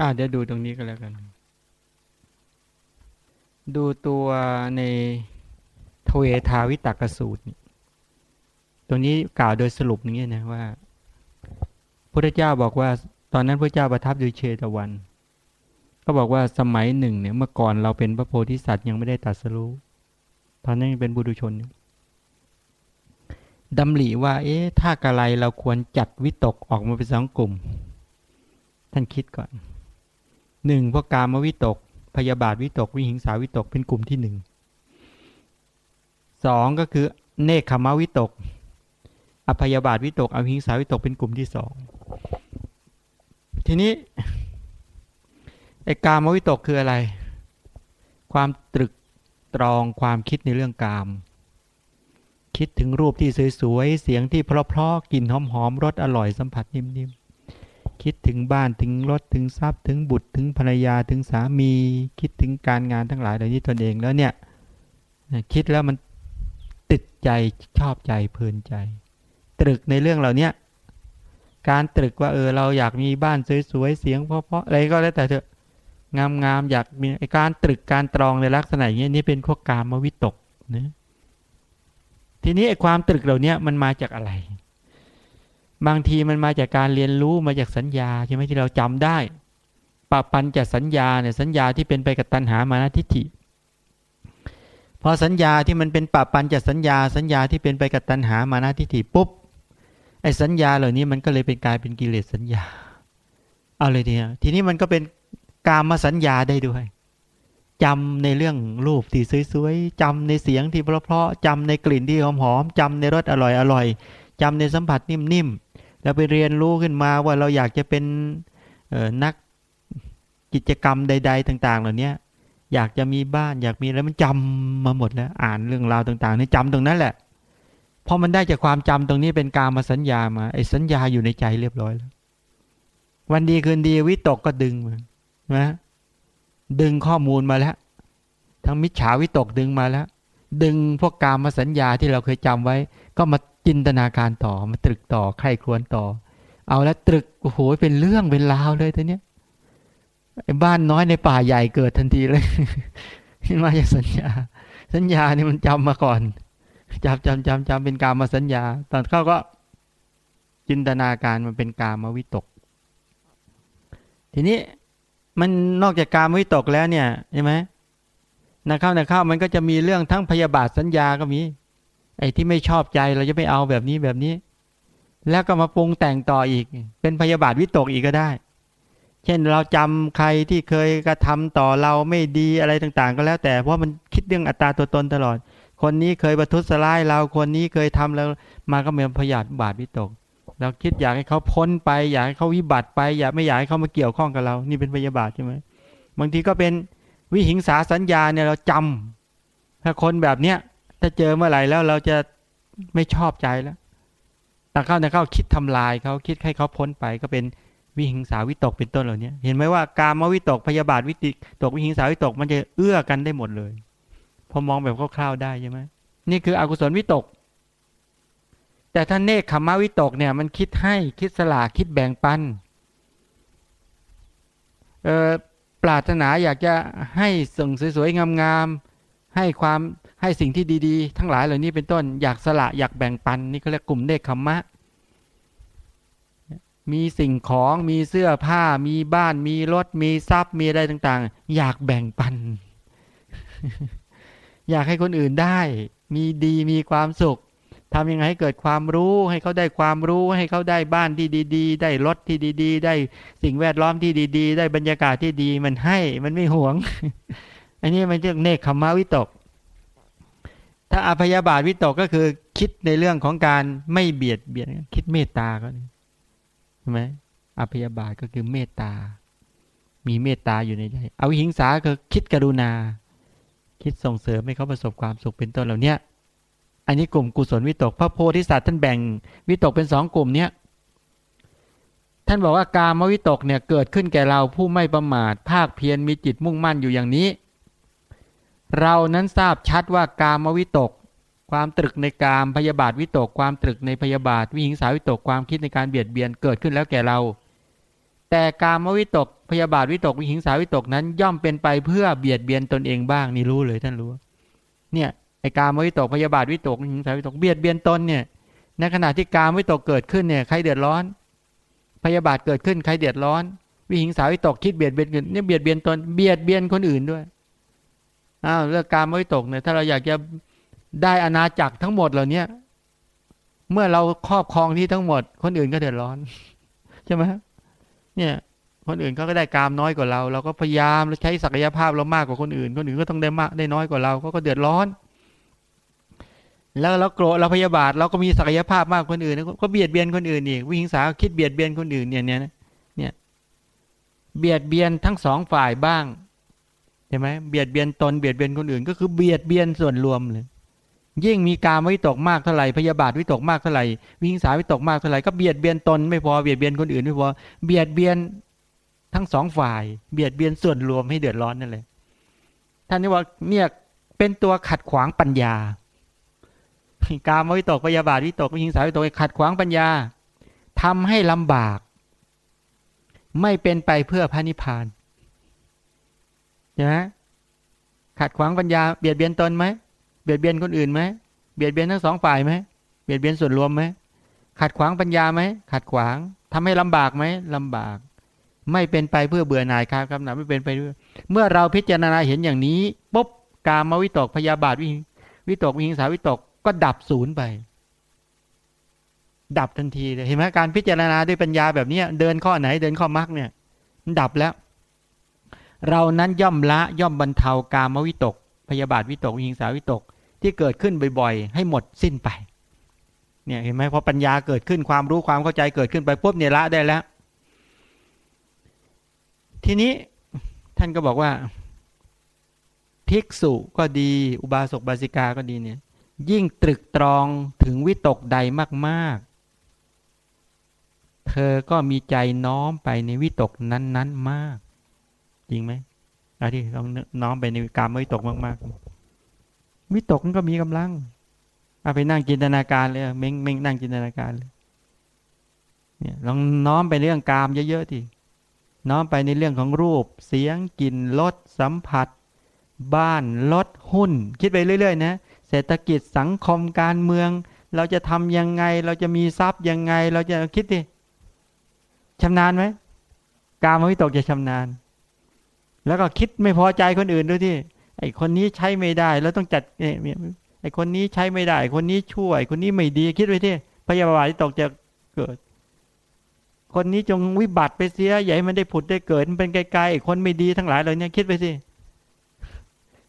อ่าเดี๋ยวดูตรงนี้ก็แล้วกัน ดูตัวในทเวทาวิตกสูตรตรงนี้กล่าวโดยสรุปนี้นะว่าพระเจ้าบอกว่า ตอนนั้นพระเจ้าประทับอยู่เชตวัน ก็บอกว่าสมัยหนึ่งเนี่ยเมื่อก่อนเราเป็นพระโพธิสัตว์ยังไม่ได้ตัดสรู้ตอนนั้นเป็นบุรุชนดำริว่า เอ๊ะถ้ากะไรเราควรจัดวิตกออกมาเป็นสองกลุ่ม ท่านคิดก่อน หนึ่งพวกกามวิตก พยาบาทวิตก วิหิงสาวิตกเป็นกลุ่มที่หนึ่งสองก็คือเนคขมาวิตก อภยาบาทวิตกอวิหิงสาวิตกเป็นกลุ่มที่สองทีนี้ไอ้กามวิตกคืออะไร ความตรึกตรองความคิดในเรื่องกาม คิดถึงรูปที่สวยๆ เสียงที่เพราะๆกลิ่นหอมๆรสอร่อยสัมผัสนิ่มๆ คิดถึงบ้านถึงรถถึงทรัพย์ ถึงบุตรถึงภรรยาถึงสามี คิดถึงการงานทั้งหลายเหล่านี้ตนเองแล้วเนี่ยคิดแล้วมันติดใจชอบใจเพลินใจ ตรึกในเรื่องเหล่านี้การตรึกว่าเออเราอยากมีบ้านสวยๆเสียงเพราะๆอะไรก็แล้วแต่เถอะงามๆอยากมีการตรึกการตรองในลักษณะอย่างนี้นี่เป็นพวกกามวิตกนะทีนี้ไอ้ความตรึกเหล่านี้มันมาจากอะไร บางทีมันมาจากการเรียนรู้มาจากสัญญาใช่ไหมที่เราจำได้ปะปันจากสัญญาเนี่ยสัญญาที่เป็นไปกับตัณหามานะทิฏฐิพอสัญญาที่มันเป็นปะปันจากสัญญา สัญญาที่เป็นไปกับตัณหามานะทิฏฐิปุ๊บไอ้สัญญาเหล่านี้มันก็เลยเป็นกลายเป็นกิเลสสัญญา เอาเลยทีนี้ทีนี้มันก็เป็นกามสัญญาได้ด้วยจำในเรื่องรูปที่สวยๆจำในเสียงที่เพราะๆจำในกลิ่นที่หอมๆจำในรสอร่อยๆจำในสัมผัสนิ่มๆ แล้วไปเรียนรู้ขึ้นมาว่าเราอยากจะเป็นนักกิจกรรมใด ๆ ต่าง ๆ เหล่านี้อยากจะมีบ้านอยากมีแล้วมันจำมาหมดแล้ว อ่านเรื่องราวต่างๆนี่จำตรงนั้นแหละพอมันได้จากความจำตรงนี้เป็นการมาสัญญามาไอ้สัญญาอยู่ในใจเรียบร้อยแล้ว วันดีคืนดีวิตกก็ดึงมานะดึงข้อมูลมาแล้ว ทั้งมิจฉาวิตกดึงมาแล้ว ดึงพวกกามมาสัญญาที่เราเคยจำไว้ ก็มา จินตนาการต่อมาตรึกต่อใครครวญต่อ เอาแล้วตรึกโอ้โหเป็นเรื่องเป็นราวเลยทีเนี้ยไอ้บ้านน้อยในป่าใหญ่เกิดทันทีเลยมาจากสัญญา สัญญานี่มันจำมาก่อนจำจำจำจำเป็นกามาสัญญา ตอนเขาก็จินตนาการมันเป็นกามาวิตก ทีนี้มันนอกจากกามวิตกแล้วเนี่ยใช่ไหมนะเข้านะเข้ามันก็จะมีเรื่องทั้งพยาบาทสัญญาก็มี ไอ้ที่ไม่ชอบใจเราจะไม่เอาแบบนี้แบบนี้ แล้วก็มาปรุงแต่งต่ออีก เป็นพยาบาทวิตกอีกก็ได้ เช่นเราจำใครที่เคยกระทำต่อเราไม่ดีอะไรต่างๆ ก็แล้ว แต่เพราะมันคิดเรื่องอัตตาตัวตนตลอด คนนี้เคยประทุษร้ายเราคนนี้เคยทำแล้วมาก็เป็นพยาบาทวิตก เราคิดอยากให้เขาพ้นไป อยากให้เขาวิบัติไป อยากไม่อยากให้เขามาเกี่ยวข้องกับเรา นี่เป็นพยาบาทใช่ไหมบางทีก็เป็นวิหิงสาสัญญาเนี่ยเราจำถ้าคนแบบเนี้ย ถ้าเจอเมื่อไหร่แล้วเราจะไม่ชอบใจแล้วแต่เข้าแต่เข้าคิดทำลายเขาคิดให้เขาพ้นไปก็เป็นวิหิงสาวิตกเป็นต้นเหล่านี้เห็นไหมว่าการมาวิตกพยาบาทวิติตกวิหิงสาวิตกมันจะเอื้อกันได้หมดเลย พอมองแบบคร่าวๆได้ใช่ไหมนี่คืออกุศลวิตก แต่ถ้าเนคขมวิตกเนี่ย มันคิดให้คิดสละคิดแบ่งปันเออปรารถนาอยากจะให้ส่งสวยๆงามๆให้ความ ให้สิ่งที่ดีๆ ทั้งหลายเหล่านี้เป็นต้นอยากสละอยากแบ่งปันนี่เขาเรียกกลุ่มเนคขมะ มีสิ่งของมีเสื้อผ้า มีบ้าน มีรถ มีทรัพย์ มีอะไรต่างๆ อยากแบ่งปัน อยากให้คนอื่นได้ มีดีมีความสุขทำยังไงให้เกิดความรู้ให้เขาได้ความรู้ให้เขาได้บ้านที่ดี ๆ ได้รถที่ดี ๆ ได้สิ่งแวดล้อมที่ดี ๆ ได้บรรยากาศที่ดีมันให้มันไม่หวง อันนี้มันเรียกเนคขมาวิตก ถ้าอภยาบาทวิตกก็คือคิดในเรื่องของการไม่เบียดเบียนคิดเมตตาก็ใช่ไหมอภยาบาทก็คือเมตตา มีเมตตาอยู่ในใจเอาหิงสาคือคิดกรุณา คิดส่งเสริมให้เขาประสบความสุขเป็นต้นเหล่านี้อันนี้กลุ่มกุศลวิตก พระโพธิสัตว์ท่านแบ่งวิตกเป็นสองกลุ่มเนี้ยท่านบอกว่ากามวิตกเนี่ยเกิดขึ้นแก่เราผู้ไม่ประมาทภาคเพียรมีจิตมุ่งมั่นอยู่อย่างนี้ เรานั้นทราบชัดว่ากามวิตก ความตรึกในกามพยาบาทวิตก ความตรึกในพยาบาท วิหิงสาวิตกความคิดในการเบียดเบียนเกิดขึ้นแล้วแก่เรา แต่กามวิตกพยาบาทวิตก วิหิงสาวิตกนั้น ย่อมเป็นไปเพื่อเบียดเบียนตนเองบ้างนี่รู้เลยท่านรู้ เนี่ยไอ้กามวิตกพยาบาทวิตกวิหิงสาวิตกเบียดเบียนตนเนี่ยในขณะที่กามวิตกเกิดขึ้นเนี่ยใครเดือดร้อน พยาบาทเกิดขึ้นใครเดือดร้อน วิหิงสาวิตกคิดเบียดเบียนกันเนี่ยเบียดเบียนตนเบียดเบียนคนอื่นด้วย อ้าวเรื่องการไมวิตกเนี่ยถ้าเราอยากจะได้อาณาจักรทั้งหมดเหล่านี้เมื่อเราครอบครองที่ทั้งหมด คนอื่นก็เดือดร้อนใช่ไหมเนี่ย คนอื่นเขาก็ได้กามน้อยกว่าเรา เราก็พยายามใช้ศักยภาพเรามากกว่าคนอื่น คนอื่นก็ต้องได้มากได้น้อยกว่าเราก็ก็เดือดร้อน แล้วเราโกรธเราพยาบาท เราก็มีศักยภาพมากคนอื่นก็เบียดเบียนคนอื่นอีกวิหิงสาคิดเบียดเบียนคนอื่นเนี่ยเนี่ยเนี่ยเบียดเบียนทั้งสองฝ่ายบ้าง ช่ไหมเบียดเบียนตนเบียดเบียนคนอื่น ก็คือเบียดเบียนส่วนรวมเลยยิ่งมีการวิตกมากเท่าไหร่พยาบาทวิตกมากเท่าไหร่วิหิงสาวิตกมากเท่าไหร่ก็เบียดเบียนตนไม่พอเบียดเบียนคนอื่นไม่พอเบียดเบียนทั้งสองฝ่าย เบียดเบียนส่วนรวมให้เดือดร้อนนั่นเลยท่านนี้ว่าเนี่ยเป็นตัวขัดขวางปัญญา การวิตกพยาบาทวิตกวิหิงสาวิตกขัดขวางปัญญาทำให้ลำบาก ไม่เป็นไปเพื่อพระนิพพาน ใช่ไหมขัดขวางปัญญาเบียดเบียนตนไหมเบียดเบียนคนอื่นไหมเบียดเบียนทั้งสองฝ่ายไหมเบียดเบียนส่วนรวมไหมขัดขวางปัญญาไหมขัดขวางทำให้ลำบากไหมลำบาก ไม่เป็นไปเพื่อเบื่อหน่ายครับครับนะไม่เป็นไปด้วยเมื่อเราพิจารณาเห็นอย่างนี้ปุ๊บกามวิตกพยาบาทวิวิตกวิหิงสาวิตกก็ดับศูนย์ไป ดับทันทีเลยเห็นไหมการพิจารณาด้วยปัญญาแบบนี้เดินข้อไหนเดินข้อมรรคเนี่ยดับแล้ว เรานั้นย่อมละย่อมบรรเทากามวิตก พยาบาทวิตกหิงสาวิตกที่เกิดขึ้นบ่อยๆ ให้หมดสิ้นไปเนี่ยเห็นไหมพอปัญญาเกิดขึ้นความรู้ความเข้าใจเกิดขึ้นไปปุ๊บเนี่ยละได้แล้ว ทีนี้ท่านก็บอกว่าภิกษุก็ดี อุบาสกบาสิกาก็ดีเนี่ย ยิ่งตรึกตรองถึงวิตกใดมากๆ เธอก็มีใจน้อมไปในวิตกนั้น ๆ มาก จริงไหมอาที่ต้องน้อมไปในการไม่ตกมากๆวิตกมันก็มีกำลังเอาไปนั่งจินตนาการเลยเม่งเม่งนั่งจินตนาการเลยเนี่ยลองน้อมไปเรื่องกามเยอะๆทีน้อมไปในเรื่องของรูป เสียงกลิ่นรสสัมผัส บ้านรถหุ้น คิดไปเรื่อยๆนะเศรษฐกิจสังคมการเมือง เราจะทำยังไง เราจะมีทรัพย์ยังไง เราจะคิดดิชำนาญไหมกามวิตกจะชำนาญ แล้วก็คิดไม่พอใจคนอื่นด้วยที่ไอ้คนนี้ใช้ไม่ได้ แล้วต้องจัดเนี่ยไอ้คนนี้ใช้ไม่ได้ คนนี้ช่วยคนนี้ไม่ดีคิดไว้ที่พยาบาทที่ตกจะเกิด คนนี้จงวิบัติไปเสียอย่าให้มันได้ผุดได้เกิดมันเป็นไกลๆคนไม่ดีทั้งหลายเลยเนี่ยคิดไปสิ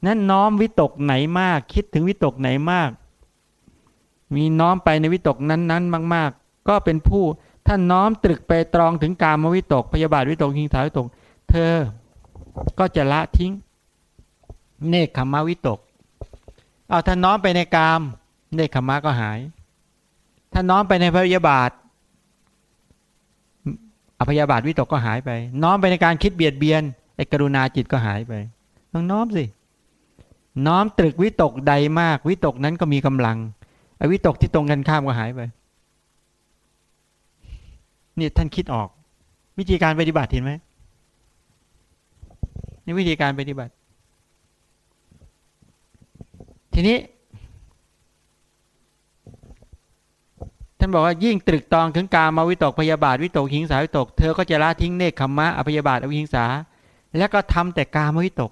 นั้นน้อมวิตกไหนมาก คิดถึงวิตกไหนมาก มีน้อมไปในวิตกนั้นๆ มาก ๆ ก็เป็นผู้ท่านน้อมตรึกไปตรองถึงการมวิตกพยาบาทวิตกหิงสาวิตก เธอ ก็จะละทิ้ง เนคขมาวิตก เอาถ้าน้อมไปในกาม เนคขมาก็หาย ถ้าน้อมไปในพยาบาทอภยาบาทวิตกก็หายไป น้อมไปในการคิดเบียดเบียนไอ้กรุณาจิตก็หายไปต้องน้อมสิ น้อมตรึกวิตกใดมาก วิตกนั้นก็มีกำลังไอ้วิตกที่ตรงกันข้ามก็หายไปนี่ท่านคิดออก วิธีการปฏิบัติเห็นไหม นี่วิธีการปฏิบัติ ทีนี้ ท่านบอกว่ายิ่งตรึกตองถึงการมาวิตกพยาบาทวิตกหิงสาวิตก เธอก็จะละทิ้งเนคขมมะอภยาบาทอวิหิงสา แล้วก็ทำแต่การมาวิตก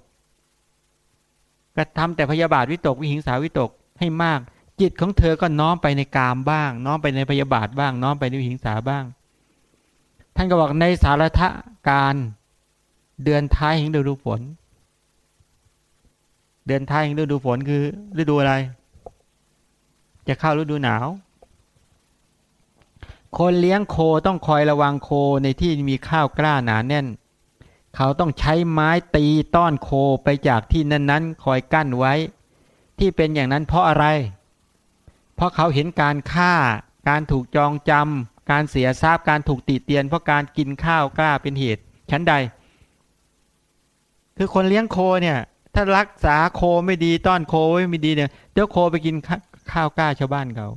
ก็ทำแต่พยาบาทวิตกวิหิงสาวิตกให้มาก จิตของเธอก็น้อมไปในกามบ้าง น้อมไปในพยาบาทบ้าง น้อมไปในวิหิงสาบ้าง ท่านก็บอกในสารทะการ เดือนท้ายแห่งฤดูฝน เดือนท้ายแห่งฤดูฝนคือฤดูอะไร จะเข้าฤดูหนาว คนเลี้ยงโคต้องคอยระวังโคในที่มีข้าวกล้าหนาแน่น เขาต้องใช้ไม้ตีต้อนโคไปจากที่นั้นๆ คอยกั้นไว้ ที่เป็นอย่างนั้นเพราะอะไร เพราะเขาเห็นการฆ่า การถูกจองจำการเสียทรัพย์การถูกติเตียนเพราะการกินข้าวกล้าเป็นเหตุ ชั้นใด คือคนเลี้ยงโคเนี่ย ถ้ารักษาโคไม่ดีต้อนโคไม่ดีเนี่ยเดี๋ยวโคไปกินข้าวกล้าชาวบ้านเขา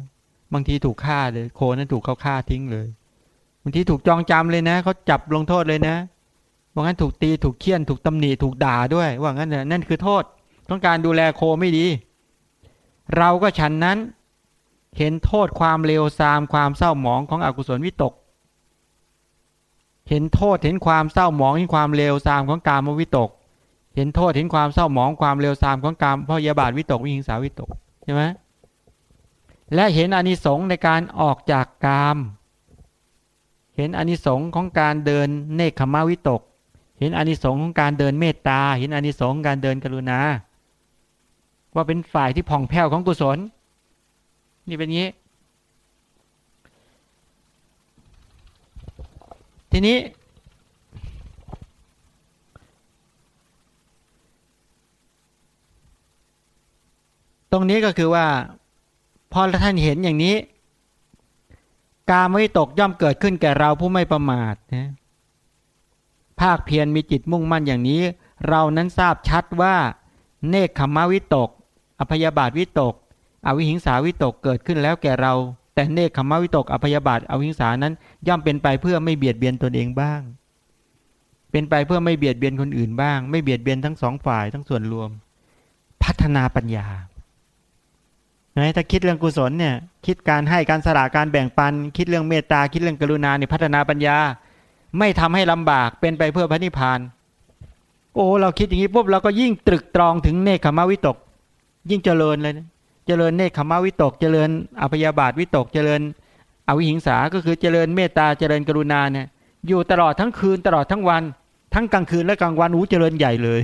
บางทีถูกฆ่าเลย โคนั้นถูกเขาฆ่าทิ้งเลยเางทีถูกจองจำเลยนะเขาจับลงโทษเลยนะว่างั้นถูกตีถูกเคี่ยนถูกตำหนิถูกด่าด้วย ว่างั้นนั่นคือโทษต้องการดูแลโคไม่ดี เราก็ฉันนั้นเห็นโทษความเลวทรามความเศร้าหมองของอกุศลวิตก เห็นโทษเห็นความเศร้าหมองเห็นความเลวทรามของกามวิตก เห็นโทษเห็นความเศร้าหมองความเลวทรามของกามพยาบาทวิตกวิหิงสาวิตกใช่ไหมและเห็นอนิสงส์ในการออกจากกาม เห็นอนิสงส์ของการเดินเนคขมาวิตก เห็นอนิสงส์ของการเดินเมตตา เห็นอนิสงส์การเดินกรุณา ว่าเป็นฝ่ายที่ผ่องแผ้วของกุศล นี่เป็นงี้ ทีนี้ รงนี้ก็คือว่า พอท่านเห็นอย่างนี้ การไม่ตกย่อมเกิดขึ้นแก่เราผู้ไม่ประมาทนะภาคเพียรมีจิตมุ่งมั่นอย่างนี้ เรานั้นทราบชัดว่า เนคขมาวิตก อภยาบาทวิตก อวิหิงสาวิตกเกิดขึ้นแล้วแก่เรา แต่เนคขมาวิตกอภยาบาทอวิหิงสานั้น ย่อมเป็นไปเพื่อไม่เบียดเบียนตนเองบ้าง เป็นไปเพื่อไม่เบียดเบียนคนอื่นบ้าง ไม่เบียดเบียนทั้งสองฝ่ายทั้งส่วนรวม พัฒนาปัญญา นถ้าคิดเรื่องกุศลเนี่ยคิดการให้การสละการแบ่งปัน คิดเรื่องเมตตาคิดเรื่องกรุณาเนี่ยพัฒนาปัญญา ไม่ทำให้ลำบากเป็นไปเพื่อพระนิพพาน โอ้เราคิดอย่างนี้ปุ๊บเราก็ยิ่งตรึกตรองถึงเนคขมาวิตก ยิ่งเจริญเลยนะเจริญเนคขมาวิตก เจริญอภยาบาทวิตก เจริญอวิหิงสาก็คือเจริญเมตตาเจริญกรุณาเนี่ยอยู่ตลอดทั้งคืนตลอดทั้งวัน ทั้งกลางคืนและกลางวันอู้เจริญใหญ่เลย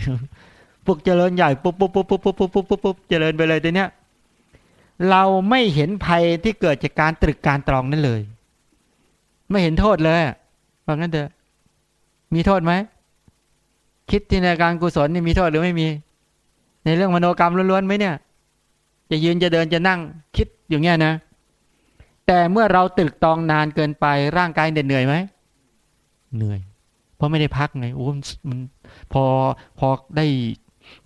พวกเจริญใหญ่ปุ๊บปุ๊บปุ๊บปุ๊บปุ๊บปุ๊บปุ๊บเจริญไปเลยตัวเนี้ย เราไม่เห็นภัยที่เกิดจากการตรึกการตรองนั่นเลย ไม่เห็นโทษเลยว่างั้นเถอะ มีโทษไหม คิดที่ในการกุศลนี่มีโทษหรือไม่มี ในเรื่องมโนกรรมล้วนๆไหมเนี่ย จะยืนจะเดินจะนั่งคิดอย่างเงี้ยนะ แต่เมื่อเราตรึกตองนานเกินไปร่างกายเหนื่อยไหมเหนื่อย เพราะไม่ได้พักไงโอ้มันพอพอได้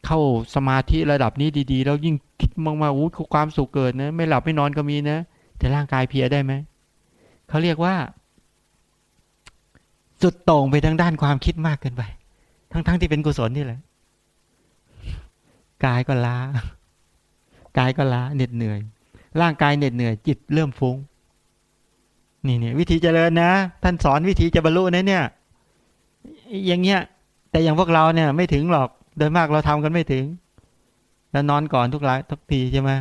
เข้าสมาธิระดับนี้ดีๆ แล้วยิ่งคิดมากๆอู้ความสุขเกิดนะ ไม่หลับไม่นอนก็มีนะ แต่ร่างกายเพียได้ไหมเขาเรียกว่าสุดโต่งไปทางด้านความคิดมากเกินไป ทั้งๆทที่เป็นกุศลนี่แหละกายก็ล้ากายก็ล้าเหน็ดเหนื่อย ร่างกายเหน็ดเหนื่อย จิตเริ่มฟุง้งนี่เนี่ยวิธีเจริญนะ ท่านสอนวิธีจะบรรลุนะเนี่ย อย่างเงี้ย แต่อย่างพวกเราเนี่ย ไม่ถึงหรอก โดยมากเราทำกันไม่ถึง แล้วนอนก่อนทุกหลายทุกทีใช่ไหม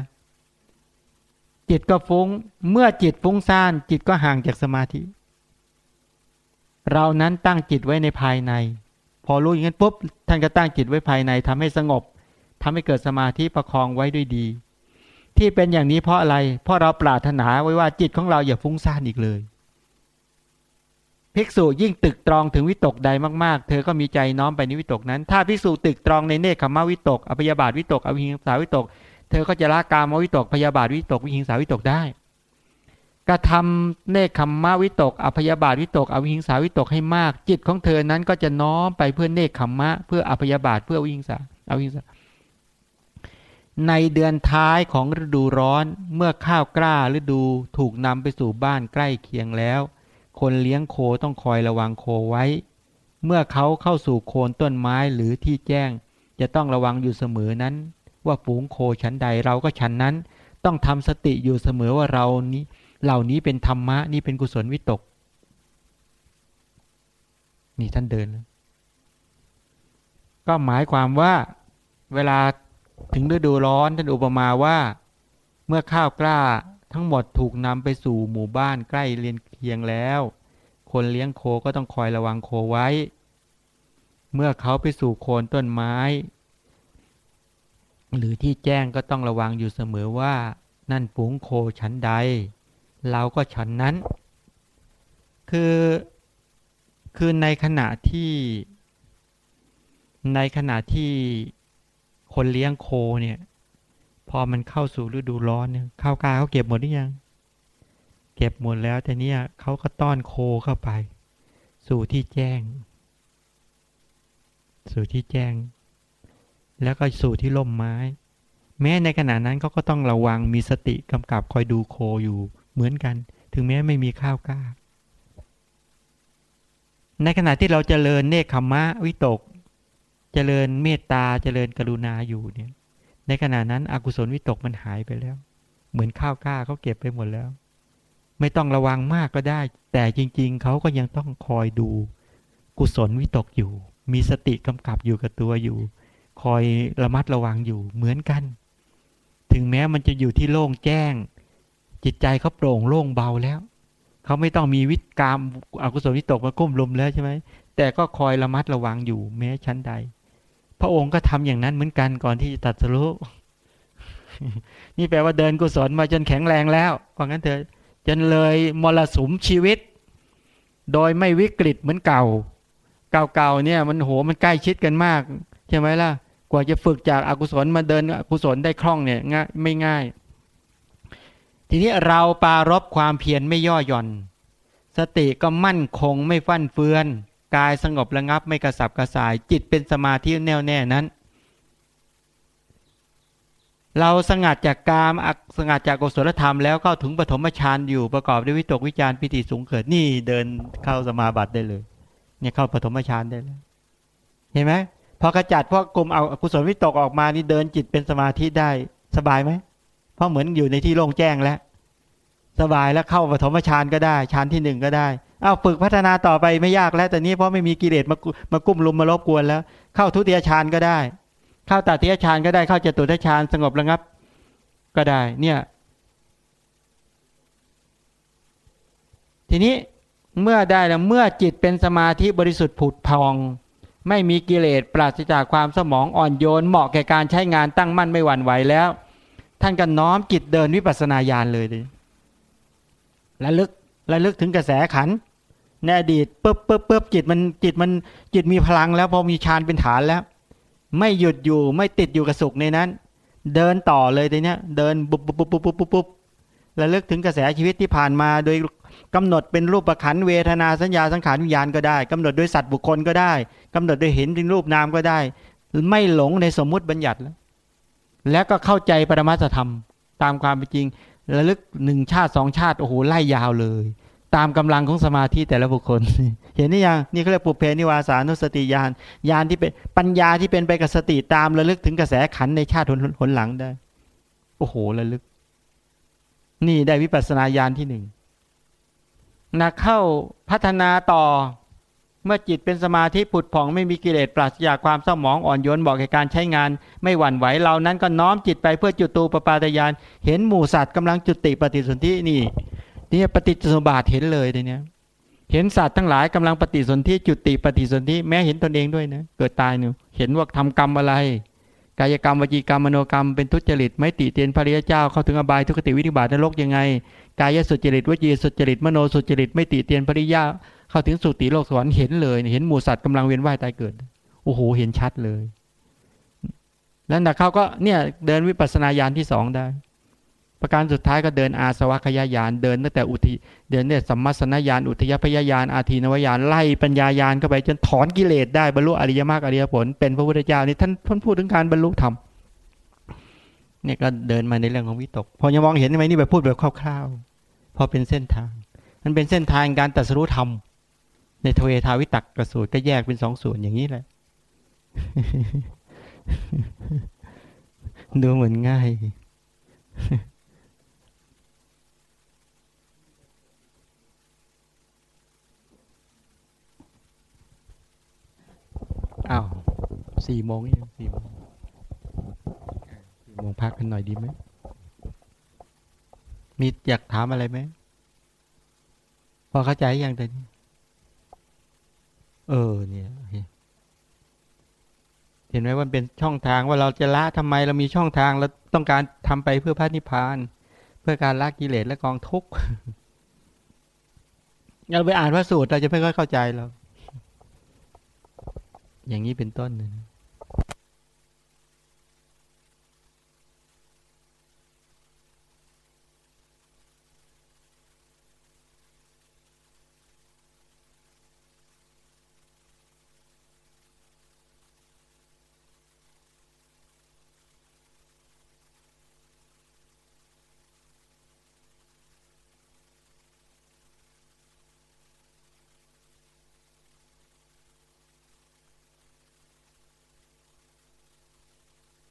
จิตก็ฟุง้ง เมื่อจิตฟุ้งซ่าน จิตก็ห่างจากสมาธิ เรานั้นตั้งจิตไว้ในภายใน พอรู้อย่างนั้นปุ๊บท่านก็ตั้งจิตไว้ภายในทำให้สงบทำให้เกิดสมาธิประคองไว้ด้วยดี ที่เป็นอย่างนี้เพราะอะไร เพราะเราปรารถนาไว้ว่าจิตของเราอย่าฟุ้งซ่านอีกเลย ภิกษุยิ่งตึกตรองถึงวิตกใดมากๆ เธอก็มีใจน้อมไปในวิตกนั้น ถ้าภิกษุตึกตรองในเนคขมาวิตกอภยาบาทวิตกอวิหิงสาวิตก เธอก็จะละกามวิตกพยาบาทวิตกวิหิงสาวิตกได้กระทำเนคขมาวิตกอภยาบาทวิตกอวิหิงสาวิตกให้มาก จิตของเธอนั้นก็จะน้อมไปเพื่อเนคขมะ เพื่ออภยาบาทเพื่อวิหิงสาอวิหิงสาในเดือนท้ายของฤดูร้อนเมื่อข้าวกล้าฤดูถูกนำไปสู่บ้านใกล้เคียงแล้ว คนเลี้ยงโคต้องคอยระวังโคไว้ เมื่อเขาเข้าสู่โคนต้นไม้หรือที่แจ้ง จะต้องระวังอยู่เสมอนั้น ว่าฝูงโคชั้นใดเราก็ชั้นนั้น ต้องทำสติอยู่เสมอว่าเรานี้ เหล่านี้เป็นธรรมะนี่เป็นกุศลวิตก นี่ท่านเดิน ก็หมายความว่าเวลาถึงฤดูร้อนท่านอุปมาว่า เมื่อข้าวกล้าทั้งหมดถูกนำไปสู่หมู่บ้านใกล้เรียนเคียงแล้ว คนเลี้ยงโคก็ต้องคอยระวังโคไว้ เมื่อเขาไปสู่โคนต้นไม้ หรือที่แจ้งก็ต้องระวังอยู่เสมอว่า นั่นฝูงโคชั้นใด เราก็ชั้นนั้น คือคือในขณะที่ ในขณะที่คนเลี้ยงโคเนี่ย พอมันเข้าสู่ฤดูร้อนเนี่ยข้าวกาเขาเก็บหมดหรือยัง เก็บหมดแล้วแต่เนี้ยเขาก็ต้อนโคเข้าไป สู่ที่แจ้ง สู่ที่แจ้ง แล้วก็สู่ที่ล่มไม้ แม้ในขณะนั้นเขาก็ต้องระวังมีสติกำกับคอยดูโคอยู่เหมือนกัน ถึงแม้ไม่มีข้าวกล้า ในขณะที่เราจเจริญเนคขมะวิตกจเจริญเมตตาจเจริญกรุณาอยู่เนี่ย ในขณะนั้นอกุศลวิตกมันหายไปแล้ว เหมือนข้าวกล้าเขาเก็บไปหมดแล้ว ไม่ต้องระวังมากก็ได้ แต่จริง ๆ เขาก็ยังต้องคอยดู กุศลวิตกอยู่ มีสติกำกับอยู่กับตัวอยู่ คอยระมัดระวังอยู่เหมือนกัน ถึงแม้มันจะอยู่ที่โล่งแจ้ง จิตใจเขาโปร่งโล่งเบาแล้ว เขาไม่ต้องมีวิตกรรมอกุศลวิตกมาก้มลมแล้วใช่ไหมแต่ก็คอยระมัดระวังอยู่แม้ชั้นใด พระองค์ก็ทำอย่างนั้นเหมือนกันก่อนที่จะตัดสู้นี่แปลว่าเดินกุศลมาจนแข็งแรงแล้วเพราะงั้นเถอะ จนเลยมรสุมชีวิต โดยไม่วิกฤตเหมือนเก่า เก่าๆเนี่ยมันโหมันใกล้ชิดกันมาก ใช่ไหมล่ะ กว่าจะฝึกจากอากุศลมาเดินอกุศลได้คล่องเนี่ยง่ายไม่ง่าย ทีนี้เราปารบความเพียรไม่ย่อหย่อน สติก็มั่นคงไม่ฟั่นเฟือน กายสงบระงับไม่กระสับกระส่าย จิตเป็นสมาธิแน่วแน่นั้น เราสงัดจากกามสงัดจากกุศลธรรมแล้วเข้าถึงปฐมฌานอยู่ประกอบด้วยวิตกวิจารปิติสูงเกิดนี่เดินเข้าสมาบัติได้เลย เนี่ยเข้าปฐมฌานได้เลยเห็นไหมพอกระจัดพวกกลุ่มเอากุศลวิตกออกมานี่เดินจิตเป็นสมาธิได้สบายไหมเพราะเหมือนอยู่ในที่โล่งแจ้งแล้ว สบายแล้วเข้าปฐมฌานก็ได้ฌานที่หนึ่งก็ได้เอาฝึกพัฒนาต่อไปไม่ยากแล้วแต่นี้เพราะไม่มีกิเลสมามากุ้มลุมมารบกวนแล้ว เข้าทุติยฌานก็ได้ เข้าตติยฌานก็ได้เข้าจตุตฌานสงบระงับ ก็ได้ เนี่ย ทีนี้เมื่อได้แล้วเมื่อจิตเป็นสมาธิบริสุทธิ์ผุดพอง ไม่มีกิเลสปราศจากความสมองอ่อนโยน เหมาะแก่การใช้งานตั้งมั่นไม่หวั่นไหวแล้ว ท่านก็น้อมจิตเดินวิปัสสนาญาณเลยเลยระลึกระลึกถึงกระแสขันในอดีตปุ๊บปุ๊บปุ๊บจิตมันจิตมันจิตมีพลังแล้วพอมีฌานเป็นฐานแล้ว ไม่หยุดอยู่ไม่ติดอยู่กับสุขในนั้น เดินต่อเลยทีเนี้ยเดินปุ๊บปุ๊บปุ๊บปุ๊บปุ๊บปุ๊บระลึกถึงกระแสชีวิตที่ผ่านมา โดยกำหนดเป็นรูปประขันเวทนาสัญญาสังขารวิญญาณก็ได้กำหนดด้วยสัตว์บุคคลก็ได้กำหนดด้วยเห็นเป็นรูปนามก็ได้ ไม่หลงในสมมุติบัญญัติแล้วแล้วก็เข้าใจปรมาธรรม ตามความเป็นจริงระลึกหนึ่งชาติสองชาติโอ้โหไล่ยาวเลย ตามกำลังของสมาธิแต่ละบุคคล เห็นนี่ยังนี่เขาเรียกปุเพนิวาสานุสติญาณญาณที่เป็นปัญญาที่เป็นไปกับสติตามระลึกถึงกระแสขันในชาติหนหลังได้ โอ้โหระลึก นี่ได้วิปัสสนาญาณที่หนึ่งนักเข้าพัฒนาต่อเมื่อจิตเป็นสมาธิผุดผ่องไม่มีกิเลสปราศจากความเศร้าหมองอ่อนโยนบอกให้การใช้งาน ไม่หวั่นไหวเรานั้นก็น้อมจิตไปเพื่อจุดตูปปาตยานเห็นหมู่สัตว์กำลังจุติปฏิสนธินี่ นี่ปฏิจจสมบาทเห็นเลยเนี้ย เห็นสัตว์ทั้งหลายกำลังปฏิสนธิจุติปฏิสนธิแม้เห็นตนเองด้วยนะเกิดตายหนูเห็นว่าทำกรรมอะไร กายกรรมวจีกรรมมโนกรรมเป็นทุจริตไม่ติเตียนพระริยเจ้าเข้าถึงอบายทุกติวิธิบาตนรกยังไง กายสุจริตวจีสุจริตมโนสุจริตไม่ติเตียนพระริยาเข้าถึงสุติโลกสวรรค์เห็นเลย เห็นหมูสัตว์กำลังเวียนว่ายตายเกิดโอ้โหเห็นชัดเลยแล้วนักเขาก็เนี่ยเดินวิปัสสนาญาณที่สองได้ ประการสุดท้ายก็เดินอาสวะขยายานเดินตั้งแต่อุทิเดินเนี่ยสัมมาสนญาณอุทยพยายานอาทีนวญาณไล่ปัญญายานเข้าไปจนถอนกิเลสได้บรรลุอริยมรรคอริยผลเป็นพระพุทธเจ้านี่ท่านท่านพูดถึงการบรรลุธรรมเนี่ยก็เดินมาในเรื่องของวิตก พอจะมองเห็นไหมนี่แบบพูดแบบคร่าวๆพอเป็นเส้นทาง มันเป็นเส้นทางการตัดสู้ธรรมในทเวทาวิตักกระสูตรก็แยกเป็นสองส่วนอย่างนี้แหละ ดูเหมือนง่ายอ้าว สี่โมงยังสี่โมงสี่โมงพักกันหน่อยดีไหม มีอยากถามอะไรไหม พอเข้าใจยังแต่นี้เออ เนี่ยเห็นไหมว่าเป็นช่องทางว่าเราจะละทำไมเรามีช่องทางเราต้องการทำไปเพื่อพระนิพพาน เพื่อการละกิเลสและกองทุกข์เราไปอ่านพระสูตรเราจะไม่ค่อยเข้าใจเราอย่างนี้เป็นต้นนะ